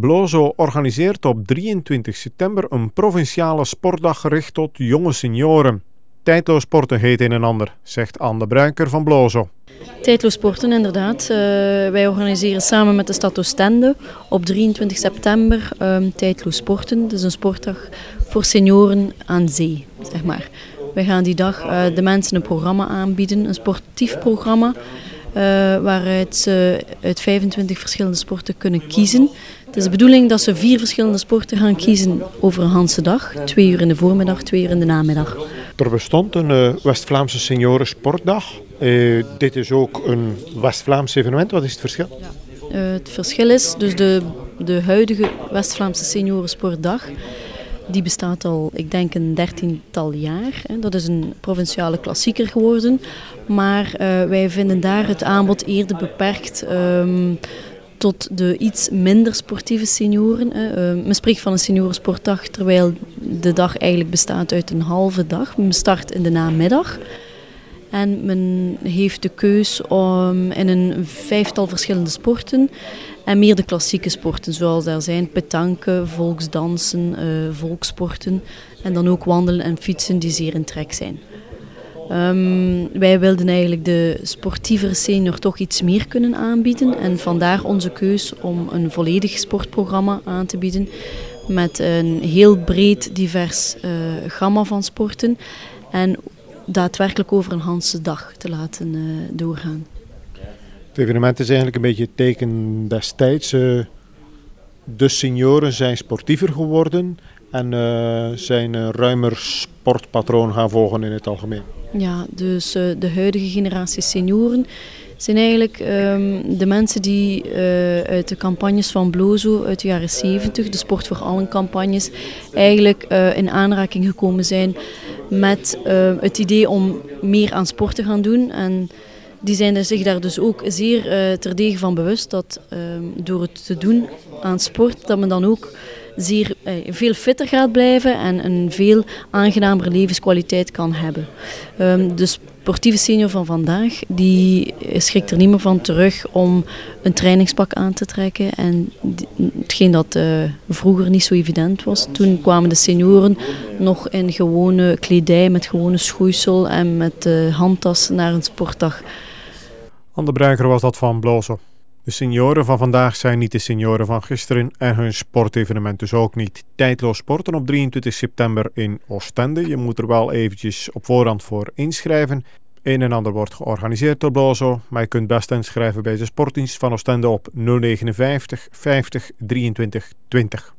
Blozo organiseert op 23 september een provinciale sportdag gericht tot jonge senioren. Tijdloos sporten heet een en ander, zegt Anne de Bruiker van Blozo. Tijdloos sporten, inderdaad. Uh, wij organiseren samen met de stad Oostende op 23 september um, Tijdloos sporten. Dat is een sportdag voor senioren aan zee, zeg maar. Wij gaan die dag uh, de mensen een programma aanbieden, een sportief programma. Uh, waaruit ze uit 25 verschillende sporten kunnen kiezen. Het is de bedoeling dat ze vier verschillende sporten gaan kiezen over een hele dag. Twee uur in de voormiddag, twee uur in de namiddag. Er bestond een uh, West-Vlaamse seniorensportdag. Uh, dit is ook een West-Vlaams evenement. Wat is het verschil? Ja. het verschil is dus de, de huidige West-Vlaamse seniorensportdag die bestaat al, ik denk, een dertiental jaar. Dat is een provinciale klassieker geworden. Maar uh, wij vinden daar het aanbod eerder beperkt um, tot de iets minder sportieve senioren. Uh, men spreekt van een seniorensportdag, terwijl de dag eigenlijk bestaat uit een halve dag. Men start in de namiddag. En men heeft de keus om in een vijftal verschillende sporten en meer de klassieke sporten, zoals daar zijn petanque, volksdansen, uh, volkssporten en dan ook wandelen en fietsen die zeer in trek zijn. Um, wij wilden eigenlijk de sportievere senior toch iets meer kunnen aanbieden en vandaar onze keus om een volledig sportprogramma aan te bieden met een heel breed divers uh, gamma van sporten en daadwerkelijk over een hele dag te laten uh, doorgaan. Het evenement is eigenlijk een beetje het teken destijds. Uh, de senioren zijn sportiever geworden en uh, zijn een ruimer sportpatroon gaan volgen in het algemeen. Ja, dus de huidige generatie senioren zijn eigenlijk um, de mensen die uh, uit de campagnes van Blozo uit de jaren 70, de Sport voor Allen campagnes, eigenlijk uh, in aanraking gekomen zijn met het idee om meer aan sport te gaan doen. En die zijn zich daar dus ook zeer uh, terdege van bewust dat uh, door het te doen aan sport, dat men dan ook zeer, uh, veel fitter gaat blijven en een veel aangenamere levenskwaliteit kan hebben. Um, de sportieve senior van vandaag, die schrikt er niet meer van terug om een trainingspak aan te trekken. En hetgeen dat uh, vroeger niet zo evident was. Toen kwamen de senioren nog in gewone kledij met gewone schoeisel en met uh, handtas naar een sportdag. Anne Bruiker was dat van Blozo. De senioren van vandaag zijn niet de senioren van gisteren en hun sportevenement dus ook niet. Tijdloos sporten op 23 september in Oostende. Je moet er wel eventjes op voorhand voor inschrijven. Een en ander wordt georganiseerd door Blozo, maar je kunt best inschrijven bij de sportdienst van Oostende op 059 50 23 20.